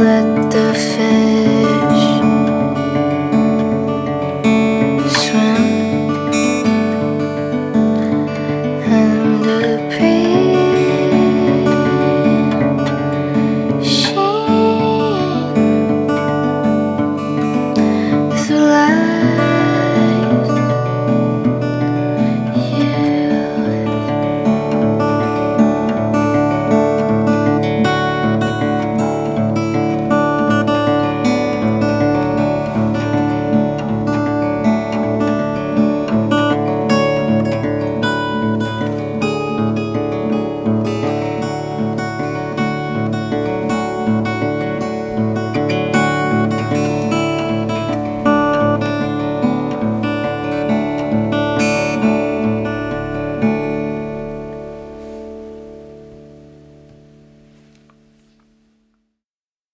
let the